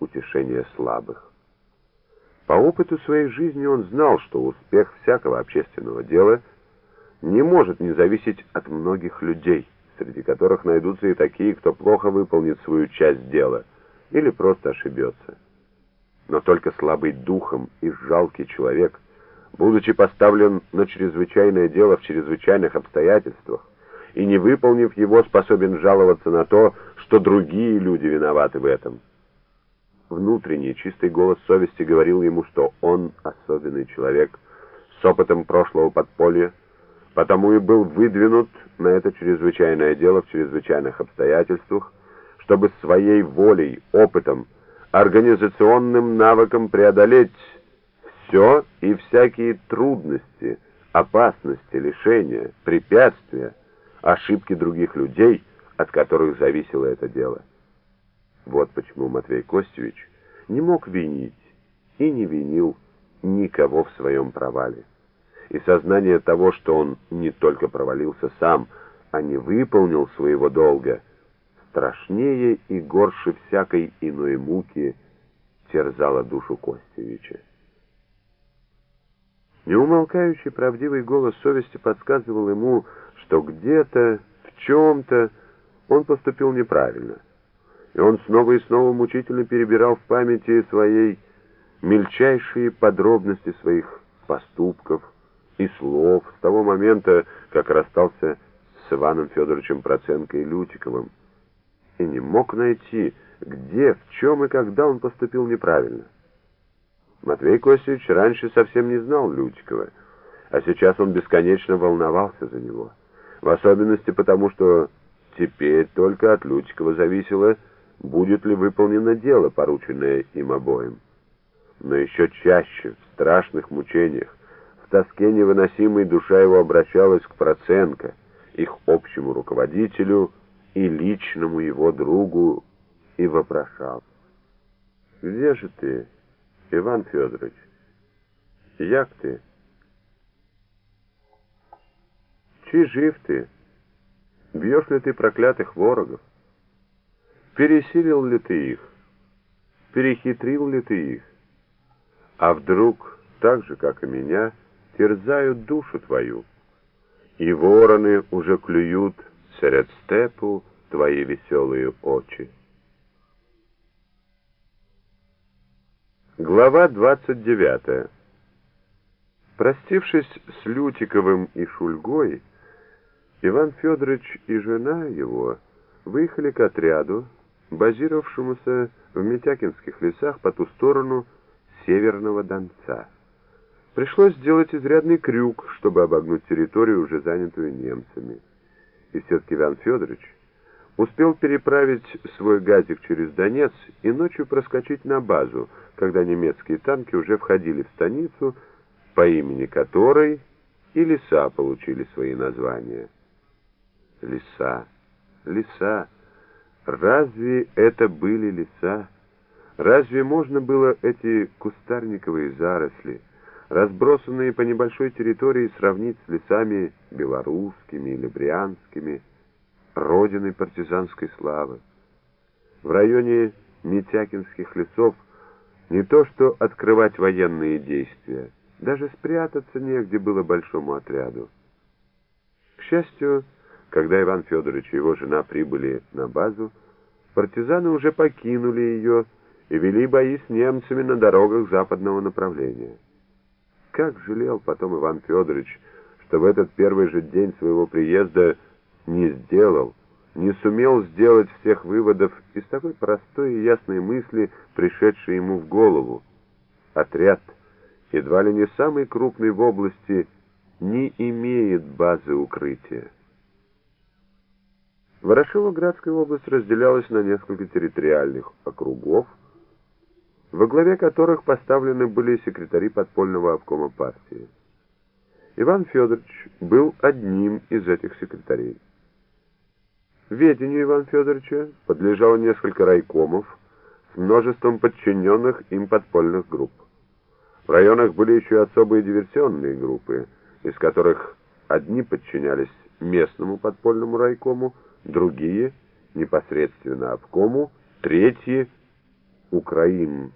утешение слабых. По опыту своей жизни он знал, что успех всякого общественного дела не может не зависеть от многих людей, среди которых найдутся и такие, кто плохо выполнит свою часть дела или просто ошибется. Но только слабый духом и жалкий человек, будучи поставлен на чрезвычайное дело в чрезвычайных обстоятельствах, и не выполнив его, способен жаловаться на то, что другие люди виноваты в этом. Внутренний чистый голос совести говорил ему, что он особенный человек с опытом прошлого подполья, потому и был выдвинут на это чрезвычайное дело в чрезвычайных обстоятельствах, чтобы своей волей, опытом, организационным навыком преодолеть все и всякие трудности, опасности, лишения, препятствия, ошибки других людей, от которых зависело это дело. Вот почему Матвей Костевич не мог винить и не винил никого в своем провале. И сознание того, что он не только провалился сам, а не выполнил своего долга, страшнее и горше всякой иной муки терзало душу Костевича. Неумолкающий правдивый голос совести подсказывал ему, что где-то, в чем-то он поступил неправильно и он снова и снова мучительно перебирал в памяти своей мельчайшие подробности своих поступков и слов с того момента, как расстался с Иваном Федоровичем Проценко и Лютиковым, и не мог найти, где, в чем и когда он поступил неправильно. Матвей Костевич раньше совсем не знал Лютикова, а сейчас он бесконечно волновался за него, в особенности потому, что теперь только от Лютикова зависело, будет ли выполнено дело, порученное им обоим. Но еще чаще, в страшных мучениях, в тоске невыносимой душа его обращалась к Проценко, их общему руководителю и личному его другу, и вопрошал. «Где же ты, Иван Федорович? Як ты? Чи жив ты? Бьешь ли ты проклятых ворогов?» Пересилил ли ты их? Перехитрил ли ты их? А вдруг, так же, как и меня, терзают душу твою, и вороны уже клюют сред степу твои веселые очи. Глава 29 Простившись с Лютиковым и Шульгой, Иван Федорович и жена его выехали к отряду, базировавшемуся в Митякинских лесах по ту сторону Северного Донца. Пришлось сделать изрядный крюк, чтобы обогнуть территорию, уже занятую немцами. И все-таки Иван Федорович успел переправить свой газик через Донец и ночью проскочить на базу, когда немецкие танки уже входили в станицу, по имени которой и леса получили свои названия. Леса, леса. Разве это были леса? Разве можно было эти кустарниковые заросли, разбросанные по небольшой территории, сравнить с лесами белорусскими или брянскими, родиной партизанской славы? В районе Митякинских лесов не то что открывать военные действия, даже спрятаться негде было большому отряду. К счастью, когда Иван Федорович и его жена прибыли на базу, партизаны уже покинули ее и вели бои с немцами на дорогах западного направления. Как жалел потом Иван Федорович, что в этот первый же день своего приезда не сделал, не сумел сделать всех выводов из такой простой и ясной мысли, пришедшей ему в голову. Отряд, едва ли не самый крупный в области, не имеет базы укрытия. Ворошиловградская область разделялась на несколько территориальных округов, во главе которых поставлены были секретари подпольного обкома партии. Иван Федорович был одним из этих секретарей. Ведению Ивана Федоровича подлежало несколько райкомов с множеством подчиненных им подпольных групп. В районах были еще особые диверсионные группы, из которых одни подчинялись местному подпольному райкому, другие непосредственно обкому, третьи Украин